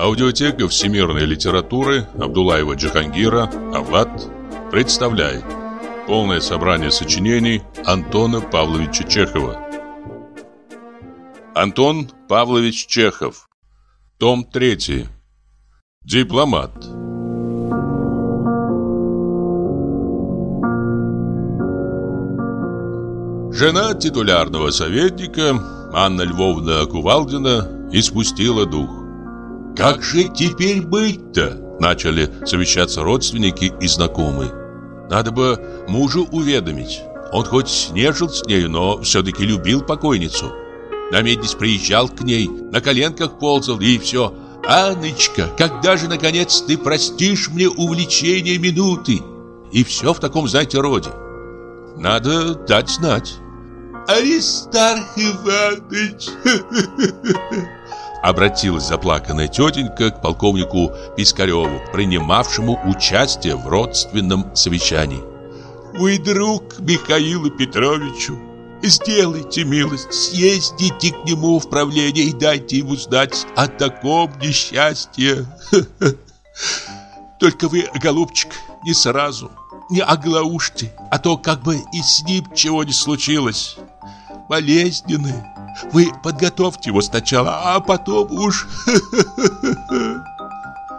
Аудиотека всемирной литературы Абдулаева Джахангира «Авлад» представляет полное собрание сочинений Антона Павловича Чехова. Антон Павлович Чехов. Том 3. Дипломат. Жена титулярного советника Анна Львовна Кувалдина испустила дух. «Как же теперь быть-то?» Начали совещаться родственники и знакомые. Надо бы мужу уведомить. Он хоть не жил с нею, но все-таки любил покойницу. Намедnis приезжал к ней, на коленках ползал и все. «Анночка, когда же, наконец, ты простишь мне увлечение минуты?» И все в таком, знаете, роде. Надо дать знать. Аристарх Иванович!» Обратилась заплаканная тетенька к полковнику Пискареву, принимавшему участие в родственном совещании. «Вы друг Михаилу Петровичу. Сделайте милость, съездите к нему в правление и дайте ему знать о таком несчастье. Только вы, голубчик, не сразу, не оглаушьте, а то как бы и с ним чего не случилось болезненны. Вы подготовьте его сначала, а потом уж...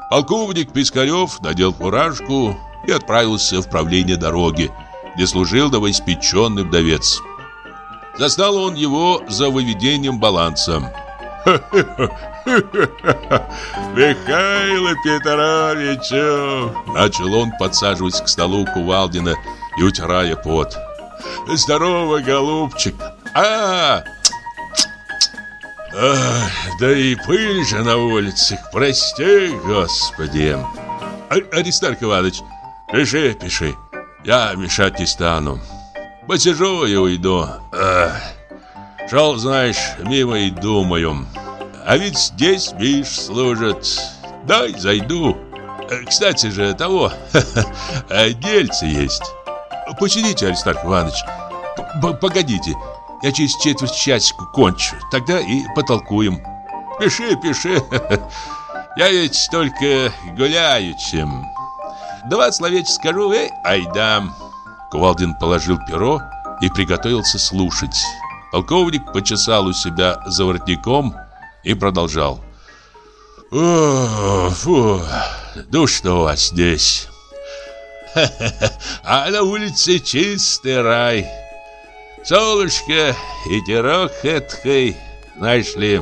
Полковник Пискарев надел фуражку и отправился в правление дороги, где служил новоиспеченный вдовец. Застал он его за выведением баланса. Михаил Петрович! Начал он, подсаживаясь к столу Кувалдина и утирая пот. Здорово, голубчик! А, да и пыль же на улицах, прости, господи. А, Аристарх Иванович, пиши, пиши, я мешать не стану. Посижу и уйду. А, шел, знаешь, мимо и думаю. А ведь здесь Миш служит. Дай зайду. Э, кстати же, того, дельце есть. Посидите, Аристарх Иванович. П Погодите, я через четверть часика кончу. Тогда и потолкуем. Пиши, пиши. Я ведь только гуляю чем. Два словечка скажу, эй, айда. Кувалдин положил перо и приготовился слушать. Полковник почесал у себя за воротником и продолжал. О, фу, душно у вас здесь. А на улице чистый рай. Солнышко, ветерок эткой, знаешь ли,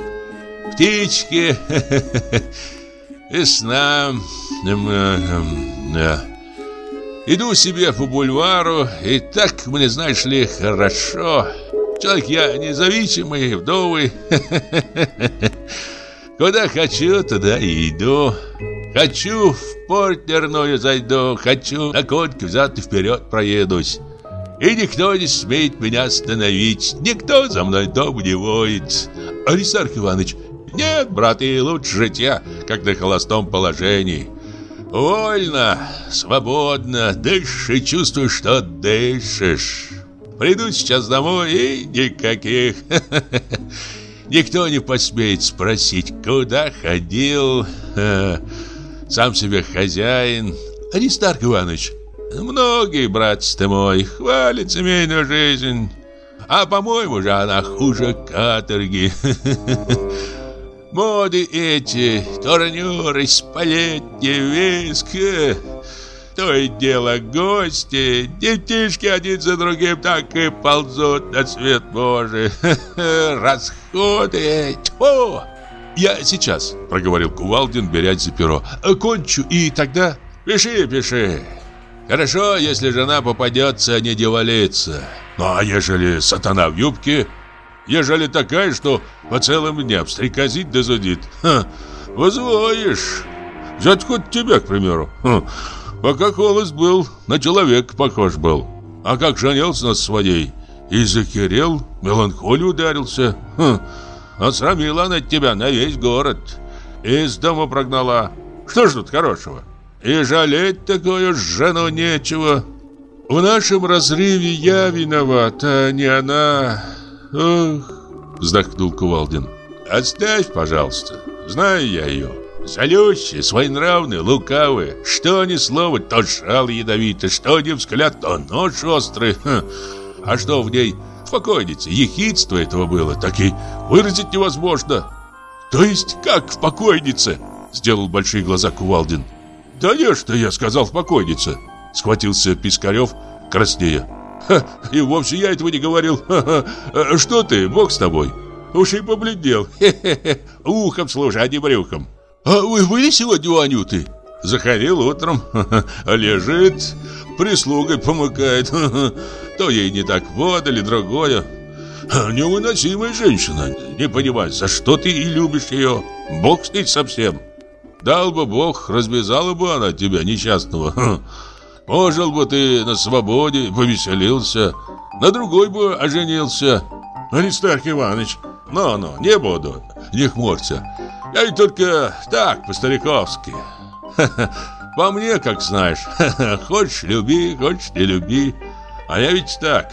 птички, весна. Иду себе по бульвару, и так мне, знаешь ли, хорошо. Человек я независимый, вдовый. Куда хочу, туда и иду. Хочу в порт нерную зайду, хочу на коньке взад и вперед проедусь. И никто не смеет меня остановить. Никто за мной дом не воет. Аристарх Иванович Нет, брат, и лучше житья Как на холостом положении. Вольно, свободно Дышишь и чувствуешь, что дышишь. Приду сейчас домой и никаких. Никто не посмеет спросить, куда ходил Сам себе хозяин. Аристарх Иванович Многие, братец ты мой, хвалят семейную жизнь. А по-моему же она хуже каторги. Моды эти, турнюры, сплетни, виск. То и дело гости, детишки один за другим так и ползут на свет Божий. Расходы, тьфу! Я сейчас, проговорил Кувалдин, берясь за перо. Кончу, и тогда... Пиши, пиши. Хорошо, если жена попадется, не девалится. Ну а ежели сатана в юбке? Ежели такая, что по целым дням стрекозит да зудит? Ха, возвоишь. Взять хоть тебя, к примеру. Ха, пока холост был, на человека похож был. А как женился на своей, и захерел, меланхолию ударился. Ха, отсрамила она тебя на весь город. Из дома прогнала. Что ж тут хорошего? И жалеть такую жену нечего. В нашем разрыве я виноват, а не она. Ох, вздохнул Кувалдин. Оставь, пожалуйста. Знаю я ее. Залющие, своенравные, лукавые. Что ни слово, то шал ядовитый, что ни взгляд, то нож острый. Ха. А что в ней покойнице? Ехидство этого было, так и выразить невозможно. То есть как в покойнице? Сделал большие глаза Кувалдин. Да не, что я сказал в покойнице. Схватился Пискарев, краснея. Ха, и вовсе я этого не говорил. Ха -ха. Что ты, бог с тобой? Уж и побледнел. Хе-хе-хе. Ухом слушай, а не брюхом. А вы были сегодня у Анюты? Заходил утром. Лежит, прислугой помыкает. То ей не так подали, другое. Невыносимая женщина. Не понимаю, за что ты и любишь ее. Бог с ней совсем. Дал бы Бог, развязала бы она тебя, несчастного. Пожил бы ты на свободе, повеселился. На другой бы оженился. Аристарх Иванович, ну-ну, не буду, не хмурься. Я ведь только так, по-стариковски. По мне, как знаешь, хочешь люби, хочешь не люби. А я ведь так,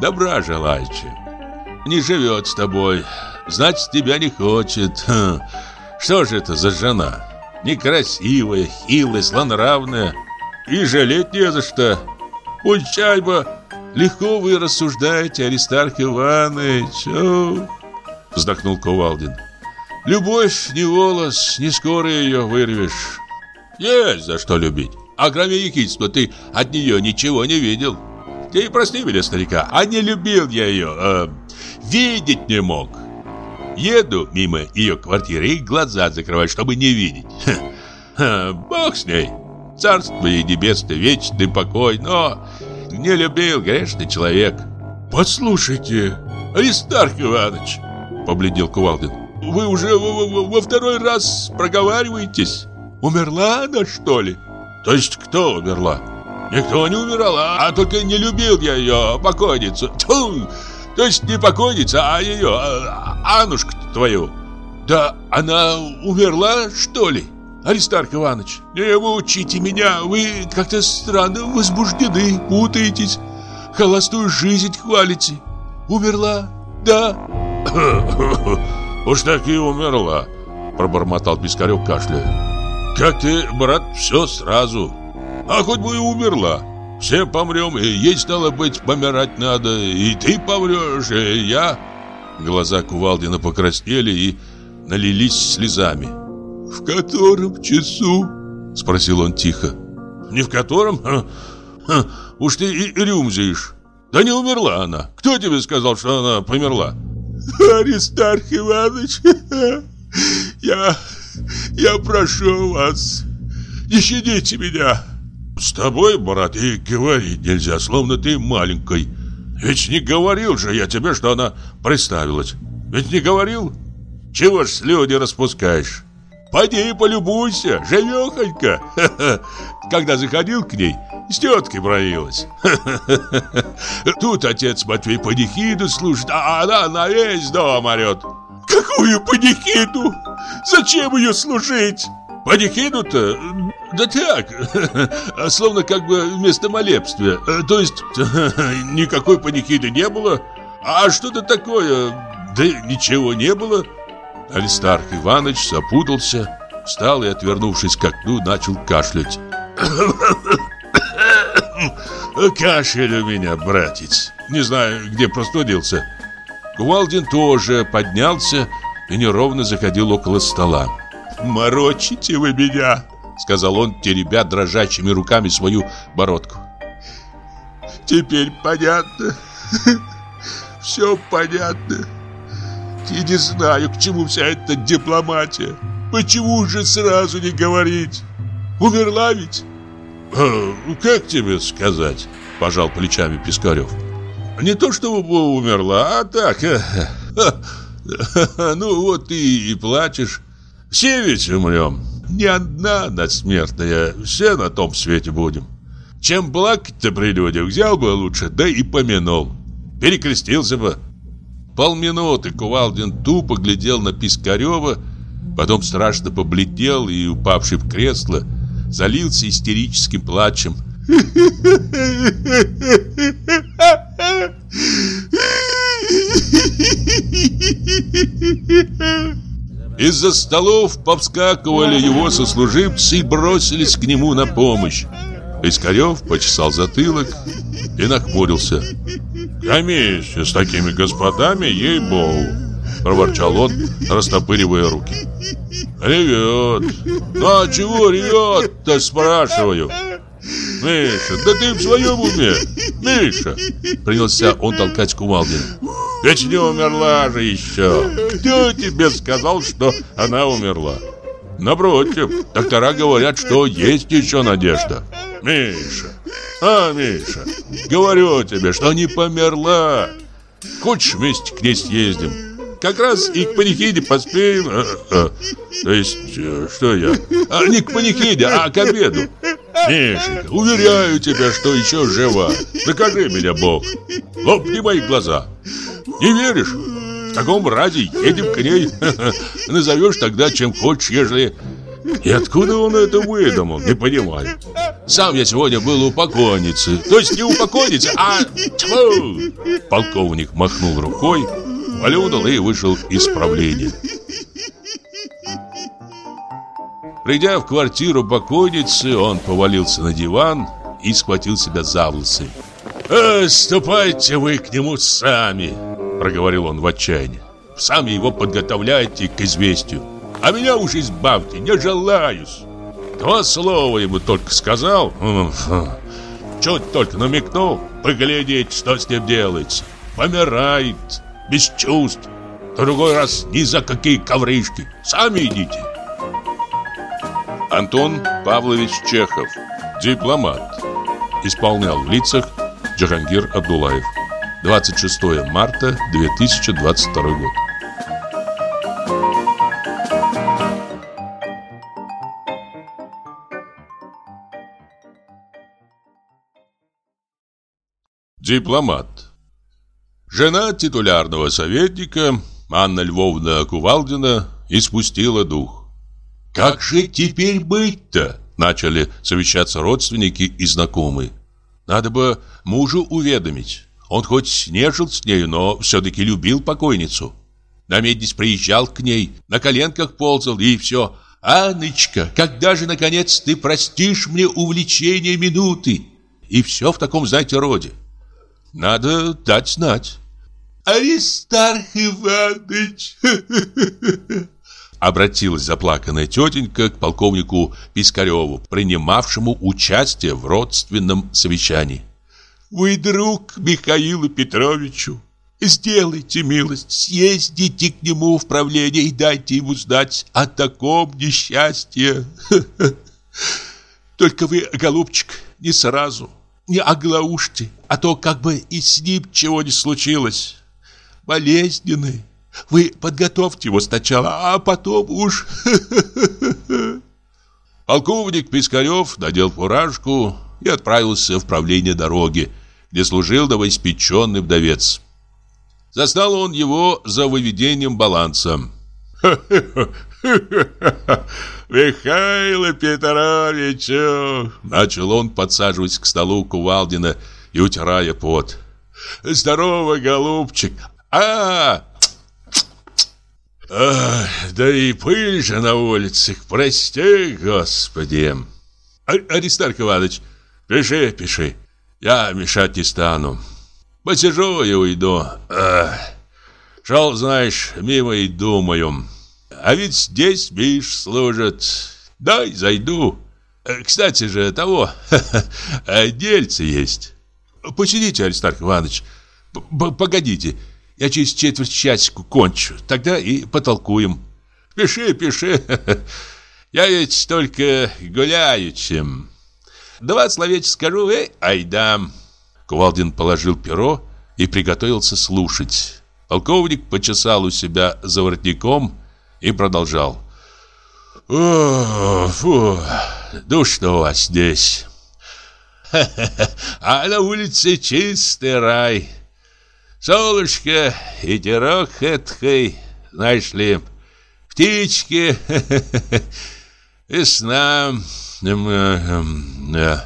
добра желающий. Не живет с тобой, значит, тебя не хочет. Что же это за жена? Некрасивая, хилая, слонравная. И жалеть не за что. Пучай легко вы рассуждаете, Аристарх Иванович. О, вздохнул Ковалдин. Любовь не волос, не скоро ее вырвешь. Есть за что любить. А кроме ехидства ты от нее ничего не видел. Ты прости меня, старика, а не любил я ее, э, видеть не мог. Еду мимо ее квартиры и глаза закрываю, чтобы не видеть. Ха, ха, бог с ней. Царство ей небесное, вечный покой, но не любил грешный человек. Послушайте, Аристарх Иванович, побледнел Кувалдин, вы уже во, второй раз проговариваетесь. Умерла она, что ли? То есть кто умерла? Никто не умирал, а, а только не любил я ее, покойницу. Тьфу! То есть не покойница, а ее, а, Анушку твою. Да она умерла, что ли? Аристарх Иванович, не учите меня, вы как-то странно возбуждены, путаетесь. Холостую жизнь хвалите. Умерла, да. Уж так и умерла, пробормотал Пискарев кашляя. Как ты, брат, все сразу. А хоть бы и умерла. Все помрем, и ей стало быть помирать надо, и ты помрешь, и я. Глаза Кувалдина покраснели и налились слезами. «В котором часу?» — спросил он тихо. «Не в котором? Ха, ха, уж ты и рюмзишь. Да не умерла она. Кто тебе сказал, что она померла?» «Аристарх Иванович, я, я прошу вас, не щадите меня!» С тобой, брат, и говорить нельзя, словно ты маленькой. Ведь не говорил же я тебе, что она представилась. Ведь не говорил? Чего ж слюни распускаешь? Пойди и полюбуйся, живехонька. Когда заходил к ней, с теткой бронилась. Тут отец Матвей панихиду слушает, а она на весь дом орет. Какую панихиду? Зачем ее служить? Панихиду-то да так, словно как бы вместо молебствия. То есть никакой панихиды не было, а что-то такое, да ничего не было. Аристарх Иванович запутался, встал и, отвернувшись к окну, начал кашлять. Кашель у меня, братец. Не знаю, где простудился. Кувалдин тоже поднялся и неровно заходил около стола. «Морочите вы меня!» Сказал он, теребя дрожащими руками свою бородку. Теперь понятно. Все понятно. И не знаю, к чему вся эта дипломатия. Почему же сразу не говорить? Умерла ведь? А, как тебе сказать? Пожал плечами Пискарев. Не то, чтобы умерла, а так. Ну вот ты и плачешь. Все ведь умрем не одна она смертная, все на том свете будем. Чем плакать-то при людях, взял бы лучше, да и помянул. Перекрестился бы. Полминуты Кувалдин тупо глядел на Пискарева, потом страшно побледнел и, упавший в кресло, залился истерическим плачем. Из-за столов повскакивали его сослуживцы и бросились к нему на помощь. Искарев почесал затылок и нахмурился. «Комиссия с такими господами, ей-богу!» Проворчал он, растопыривая руки. «Ревет! Ну а чего ревет-то, спрашиваю?» «Миша, да ты в своем уме! Миша!» Принялся он толкать Кувалдина. «Ведь не умерла же еще! Кто тебе сказал, что она умерла?» «Напротив, доктора говорят, что есть еще надежда!» «Миша! А, Миша! Говорю тебе, что не померла! Хочешь вместе к ней съездим?» Как раз и к панихиде поспеем. А, а, то есть, э, что я? А, не к панихиде, а к обеду. Мишенька, уверяю тебя, что еще жива. Докажи меня, Бог. Лопни мои глаза. Не веришь? В таком разе едем к ней. Назовешь тогда, чем хочешь, ежели... И откуда он это выдумал, не понимаю. Сам я сегодня был у покойницы. То есть не у покойницы, а... Тьфу! Полковник махнул рукой, полюдал и вышел из правления. Придя в квартиру покойницы, он повалился на диван и схватил себя за волосы. «Э, «Ступайте вы к нему сами!» – проговорил он в отчаянии. «Сами его подготовляйте к известию, а меня уж избавьте, не желаюсь!» Два слова ему только сказал, чуть только намекнул, поглядеть, что с ним делается. Помирает, без чувств. Другой раз ни за какие ковришки. Сами идите. Антон Павлович Чехов, дипломат. Исполнял в лицах Джахангир Абдулаев. 26 марта 2022 год. Дипломат. Жена титулярного советника Анна Львовна Кувалдина испустила дух. «Как же теперь быть-то?» Начали совещаться родственники и знакомые. Надо бы мужу уведомить. Он хоть не жил с нею, но все-таки любил покойницу. На меднись приезжал к ней, на коленках ползал и все. «Анночка, когда же, наконец, ты простишь мне увлечение минуты?» И все в таком, знаете, роде. Надо дать знать. «Аристарх Иванович!» Обратилась заплаканная тетенька к полковнику Пискареву, принимавшему участие в родственном совещании. «Вы друг Михаилу Петровичу. Сделайте милость, съездите к нему в правление и дайте ему знать о таком несчастье. Только вы, голубчик, не сразу, не оглаушьте, а то как бы и с ним чего не случилось. Болезненный». Вы подготовьте его сначала, а потом уж... Полковник Пискарев надел фуражку и отправился в правление дороги, где служил новоиспеченный вдовец. Застал он его за выведением баланса. Михаил Петрович, начал он, подсаживаясь к столу Кувалдина и утирая пот. Здорово, голубчик. А, да и пыль же на улицах, прости, Господи. А, Аристарх Иванович, пиши, пиши, я мешать не стану. Посижу и уйду. Ах, шел, знаешь, мимо и думаю. А ведь здесь Миш служит. Дай зайду. Э, кстати же, того, дельце есть. Посидите, Аристарх Иванович, погодите. Я через четверть часика кончу. Тогда и потолкуем. Пиши, пиши. Я ведь только гуляю чем. Два словечка скажу, эй, айда. Кувалдин положил перо и приготовился слушать. Полковник почесал у себя за воротником и продолжал. О, фу, душно у вас здесь. А на улице чистый рай. Солнышко, ветерок эткой, знаешь ли, птички, весна. Эм, эм,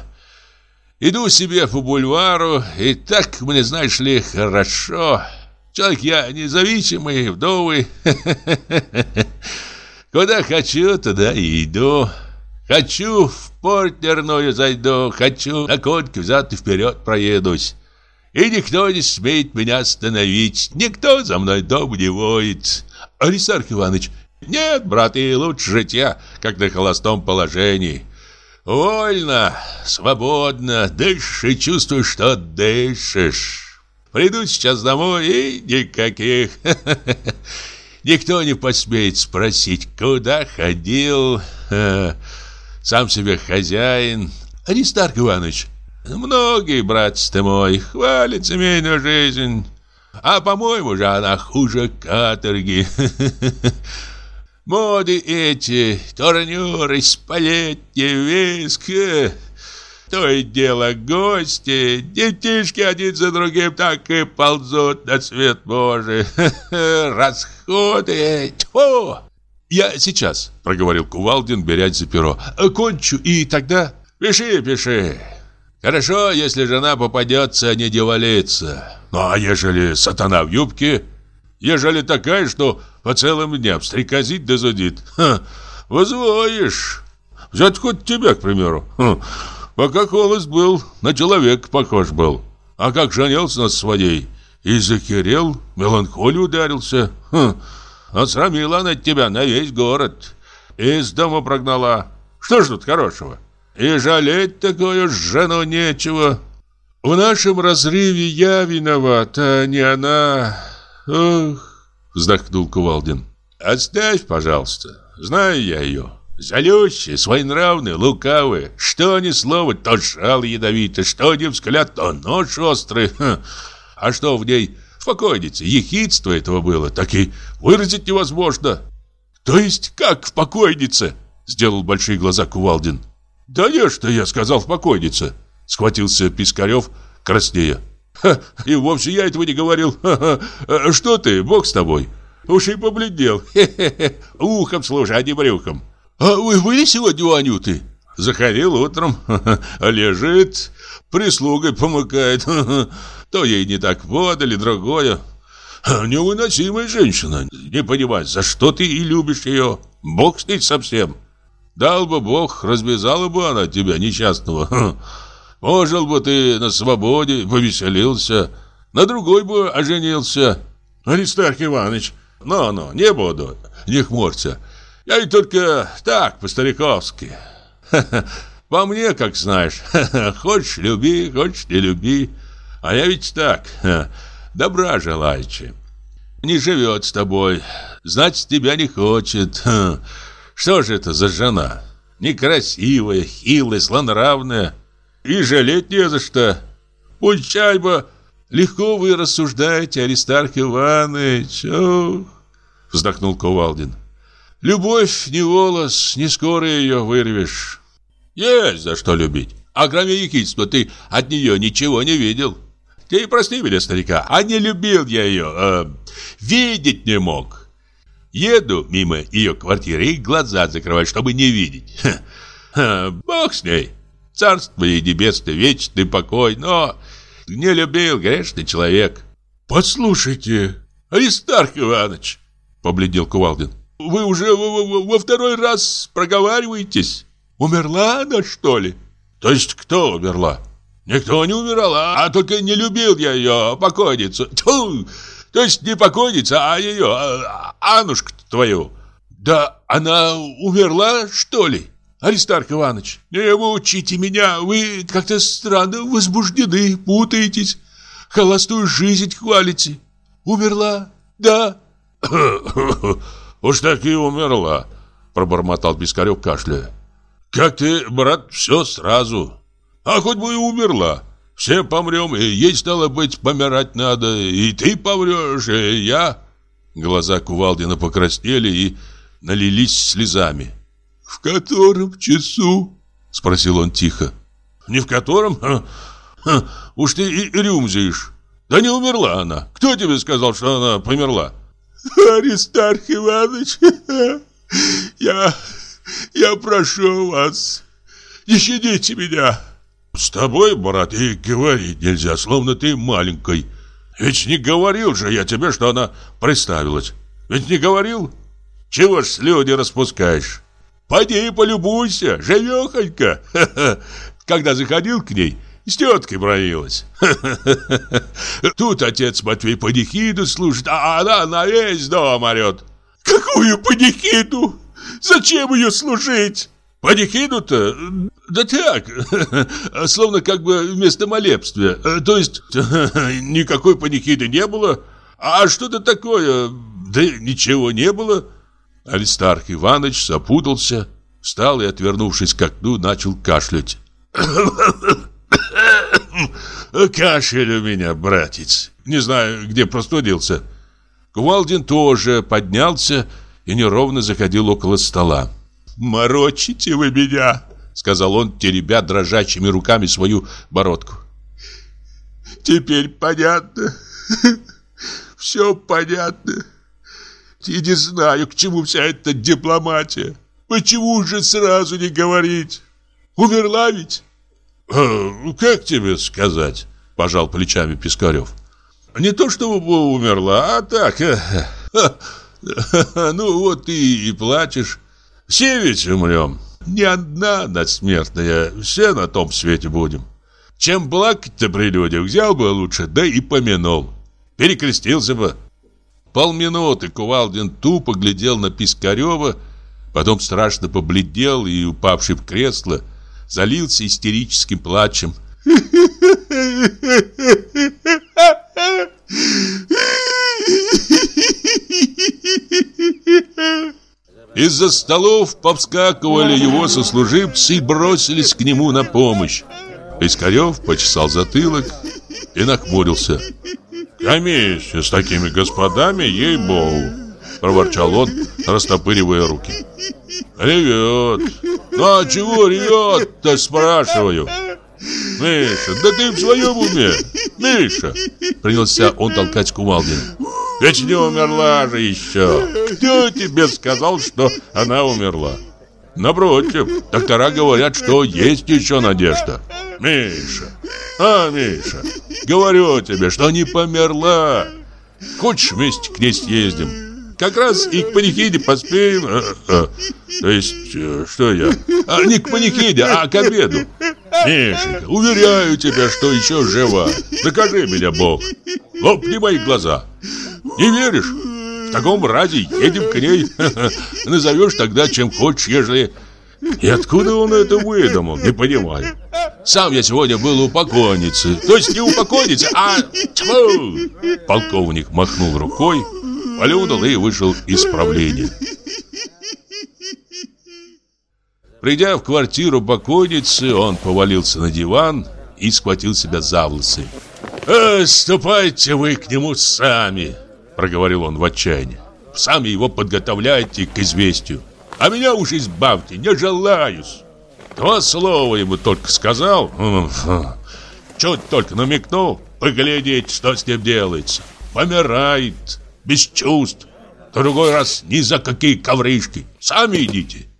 Иду себе по бульвару, и так мне, знаешь ли, хорошо. Человек я независимый, вдовый. Куда хочу, туда и иду. Хочу в портерную зайду, хочу на коньке взад и вперед проедусь. И никто не смеет меня остановить, никто за мной дом не воет. Аристарх Иванович, нет, брат, и лучше житья, как на холостом положении. Вольно, свободно, дышишь и чувствуешь, что дышишь. Приду сейчас домой и никаких. Никто не посмеет спросить, куда ходил. Сам себе хозяин. Аристарх Иванович, многие, братец ты мой, хвалят семейную жизнь. А, по-моему же, она хуже каторги. Моды эти, турнюры, спалетни, виск. То и дело гости, детишки один за другим так и ползут на свет Божий. Расходы, тьфу! «Я сейчас», — проговорил Кувалдин, берясь за перо. «Кончу, и тогда...» «Пиши, пиши. Хорошо, если жена попадется, не девалится. Ну, а ежели сатана в юбке? Ежели такая, что по целым дням стрекозит да зудит? Ха, возвоишь. Взять хоть тебя, к примеру. Ха, пока холост был, на человека похож был. А как женился на своей, и захерел, меланхолию ударился. Ха, Осрамила она тебя на весь город. Из дома прогнала. Что ж тут хорошего? И жалеть такую жену нечего. В нашем разрыве я виноват, а не она. Ох, вздохнул Кувалдин. Оставь, пожалуйста. Знаю я ее. Залющая, своенравная, лукавая. Что ни слово, то жал ядовито, что ни взгляд, то нож острый. А что в ней Спокойница, ехидство этого было, так и выразить невозможно. То есть как в покойнице? Сделал большие глаза Кувалдин. Да не, что я сказал в покойнице. Схватился Пискарев, краснея. Ха, и вовсе я этого не говорил. Ха -ха. Что ты, бог с тобой? Уж и побледнел. Хе-хе-хе. Ухом слушай, а не брюхом. А вы были сегодня у Анюты? Заходил утром. Лежит, прислугой помыкает. То ей не так подали, другое. Невыносимая женщина. Не понимаю, за что ты и любишь ее. Бог с ней совсем. Дал бы Бог, развязала бы она тебя, несчастного. Можел бы ты на свободе, повеселился. На другой бы оженился. Аристарх Иванович, ну-ну, не буду, не хмурься. Я ведь только так, по-стариковски. По мне, как знаешь, хочешь люби, хочешь не люби. А я ведь так, добра желаючи. Не живет с тобой, значит, тебя не хочет. Что же это за жена? Некрасивая, хилая, слонравная. И жалеть не за что. Пучай. Легко вы рассуждаете, Аристарх Иванович. Ох, вздохнул Ковалдин. Любовь не волос, не скоро ее вырвешь. Есть за что любить. А кроме ехидства ты от нее ничего не видел. Ты прости меня, старика, а не любил я ее, э, видеть не мог. Еду мимо ее квартиры и глаза закрываю, чтобы не видеть. Ха, ха, бог с ней. Царство ей небесное, вечный покой, но не любил грешный человек. Послушайте, Аристарх Иванович, побледнел Кувалдин, вы уже во, во, второй раз проговариваетесь. Умерла она, что ли? То есть кто умерла? Никто не умирал, а, а только не любил я ее, покойницу. Тьфу! То есть не покойница, а ее, а, Анушка твою. Да она умерла, что ли? Аристарх Иванович, не учите меня, вы как-то странно возбуждены, путаетесь. Холостую жизнь хвалите. Умерла, да. Уж так и умерла, пробормотал Бескарев, кашляя. Как ты, брат, все сразу. А хоть бы и умерла. Все помрем, и ей стало быть помирать надо, и ты помрешь, и я. Глаза Кувалдина покраснели и налились слезами. «В котором часу?» — спросил он тихо. «Не в котором? Ха, ха, уж ты и рюмзишь. Да не умерла она. Кто тебе сказал, что она померла?» «Аристарх Иванович, я, я прошу вас, не щадите меня!» С тобой, брат, и говорить нельзя, словно ты маленькой. Ведь не говорил же я тебе, что она представилась. Ведь не говорил? Чего ж слюни распускаешь? Поди полюбуйся, живехонька. Когда заходил к ней, с теткой бронилась. Тут отец Матвей панихиду слушает, а она на весь дом орет. Какую панихиду? Зачем ее служить? Панихиду-то? Да так, словно как бы вместо молебствия. То есть никакой панихиды не было, а что-то такое, да ничего не было. Аристарх Иванович запутался, встал и, отвернувшись к окну, начал кашлять. Кашель у меня, братец. Не знаю, где простудился. Кувалдин тоже поднялся и неровно заходил около стола. «Морочите вы меня!» Сказал он, теребя дрожащими руками свою бородку. «Теперь понятно. Все понятно. И не знаю, к чему вся эта дипломатия. Почему же сразу не говорить? Умерла ведь?» «Э, «Как тебе сказать?» Пожал плечами Пискарев. «Не то чтобы умерла, а так. Э, ну вот ты и плачешь. Все ведь умрем. Не одна надсмертная, все на том свете будем. Чем плакать-то при людях, взял бы лучше, да и помянул. Перекрестился бы». Полминуты Кувалдин тупо глядел на Пискарева, потом страшно побледнел и, упавший в кресло, залился истерическим плачем. Из-за столов повскакивали его сослуживцы и бросились к нему на помощь. Пискарев почесал затылок и нахмурился. «Комиссия с такими господами, ей-богу!» Проворчал он, растопыривая руки. «Ревет! Ну а чего ревет-то, спрашиваю?» «Миша, да ты в своем уме? Миша!» Принялся он толкать Кувалдина. «Ведь не умерла же еще! Кто тебе сказал, что она умерла?» «Напротив, доктора говорят, что есть еще надежда!» «Миша! А, Миша! Говорю тебе, что не померла! Хочешь вместе к ней съездим?» Как раз и к панихиде поспеем. А, а, то есть, э, что я? А, не к панихиде, а к обеду. Мишенька, уверяю тебя, что еще жива. Докажи меня, Бог. Лопни мои глаза. Не веришь? В таком разе едем к ней. Назовешь тогда, чем хочешь, ежели... И откуда он это выдумал, не понимаю. Сам я сегодня был у покойницы. То есть не у покойницы, а... Тьфу! Полковник махнул рукой Полюнул и вышел из правления. Придя в квартиру покойницы, он повалился на диван и схватил себя за волосы. «Э, «Ступайте вы к нему сами», — проговорил он в отчаянии. «Сами его подготовляйте к известию, а меня уж избавьте, не желаюсь». Два слова ему только сказал, чуть только намекнул, поглядеть, что с ним делается. Помирает без чувств. Другой раз ни за какие ковришки. Сами идите.